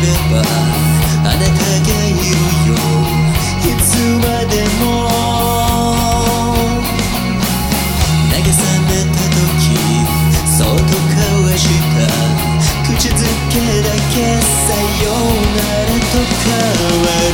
ればあなたが言うよ。いつまでも。慰めた時そっと交わした口づけだけさようならと変わる。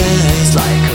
eyes like